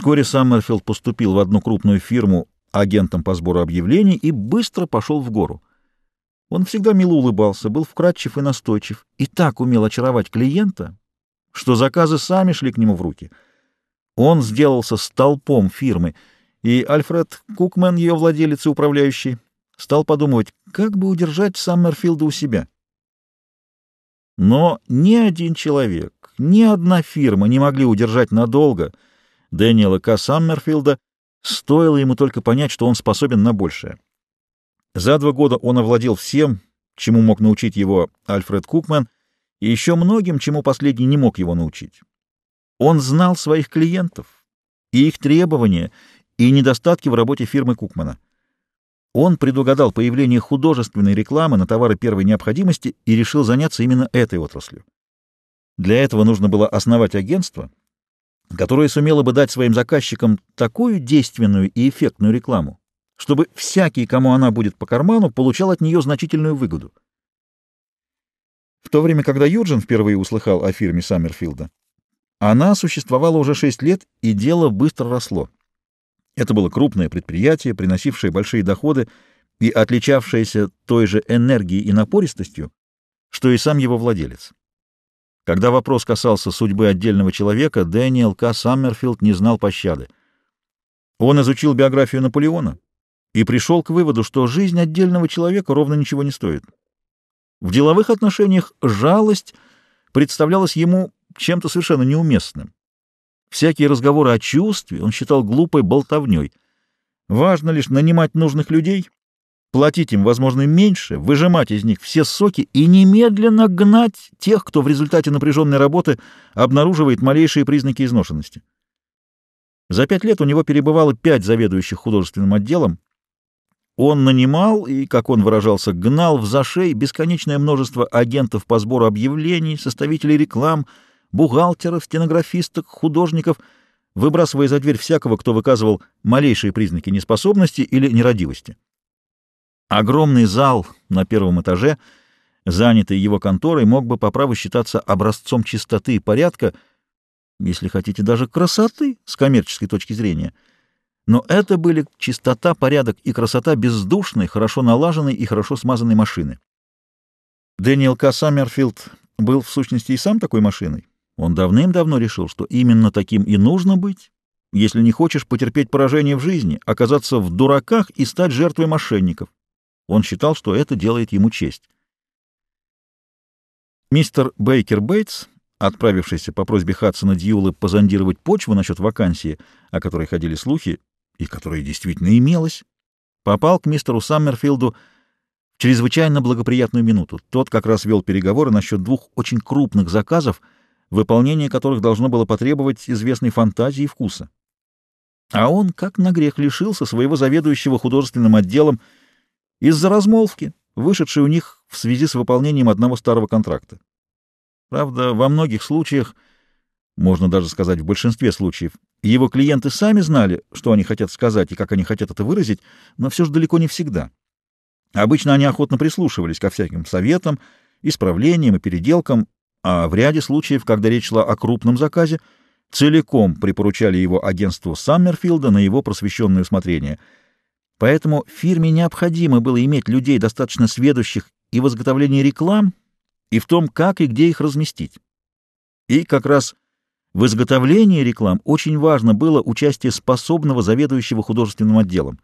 Вскоре Саммерфилд поступил в одну крупную фирму агентом по сбору объявлений и быстро пошел в гору. Он всегда мило улыбался, был вкрадчив и настойчив, и так умел очаровать клиента, что заказы сами шли к нему в руки. Он сделался столпом фирмы, и Альфред Кукмен, ее владелец и управляющий, стал подумывать, как бы удержать Саммерфилда у себя. Но ни один человек, ни одна фирма не могли удержать надолго Дэниела К. Саммерфилда, стоило ему только понять, что он способен на большее. За два года он овладел всем, чему мог научить его Альфред Кукмен, и еще многим, чему последний не мог его научить. Он знал своих клиентов и их требования, и недостатки в работе фирмы Кукмана. Он предугадал появление художественной рекламы на товары первой необходимости и решил заняться именно этой отраслью. Для этого нужно было основать агентство, которое сумело бы дать своим заказчикам такую действенную и эффектную рекламу, чтобы всякий, кому она будет по карману, получал от нее значительную выгоду. В то время, когда Юджин впервые услыхал о фирме Саммерфилда, она существовала уже шесть лет, и дело быстро росло. Это было крупное предприятие, приносившее большие доходы и отличавшееся той же энергией и напористостью, что и сам его владелец. Когда вопрос касался судьбы отдельного человека, Дэниел К. Саммерфилд не знал пощады. Он изучил биографию Наполеона, и пришел к выводу, что жизнь отдельного человека ровно ничего не стоит. В деловых отношениях жалость представлялась ему чем-то совершенно неуместным. Всякие разговоры о чувстве он считал глупой болтовней. Важно лишь нанимать нужных людей, платить им, возможно, меньше, выжимать из них все соки и немедленно гнать тех, кто в результате напряженной работы обнаруживает малейшие признаки изношенности. За пять лет у него перебывало пять заведующих художественным отделом, он нанимал и, как он выражался, гнал в зашей бесконечное множество агентов по сбору объявлений, составителей реклам, бухгалтеров, стенографисток, художников, выбрасывая за дверь всякого, кто выказывал малейшие признаки неспособности или нерадивости. Огромный зал на первом этаже, занятый его конторой, мог бы по праву считаться образцом чистоты и порядка, если хотите, даже красоты с коммерческой точки зрения — но это были чистота, порядок и красота бездушной, хорошо налаженной и хорошо смазанной машины. Дэниел К. Саммерфилд был в сущности и сам такой машиной. Он давным-давно решил, что именно таким и нужно быть, если не хочешь потерпеть поражение в жизни, оказаться в дураках и стать жертвой мошенников. Он считал, что это делает ему честь. Мистер Бейкер Бейтс, отправившийся по просьбе Хадсона Дьюла позондировать почву насчет вакансии, о которой ходили слухи, и которая действительно имелась, попал к мистеру Саммерфилду в чрезвычайно благоприятную минуту. Тот как раз вел переговоры насчет двух очень крупных заказов, выполнение которых должно было потребовать известной фантазии и вкуса. А он, как на грех, лишился своего заведующего художественным отделом из-за размолвки, вышедшей у них в связи с выполнением одного старого контракта. Правда, во многих случаях, можно даже сказать в большинстве случаев, его клиенты сами знали, что они хотят сказать и как они хотят это выразить, но все же далеко не всегда. Обычно они охотно прислушивались ко всяким советам, исправлениям и переделкам, а в ряде случаев, когда речь шла о крупном заказе, целиком припоручали его агентству Саммерфилда на его просвещенное усмотрение. Поэтому фирме необходимо было иметь людей, достаточно сведущих и в изготовлении реклам, и в том, как и где их разместить. И как раз в изготовлении реклам очень важно было участие способного заведующего художественным отделом.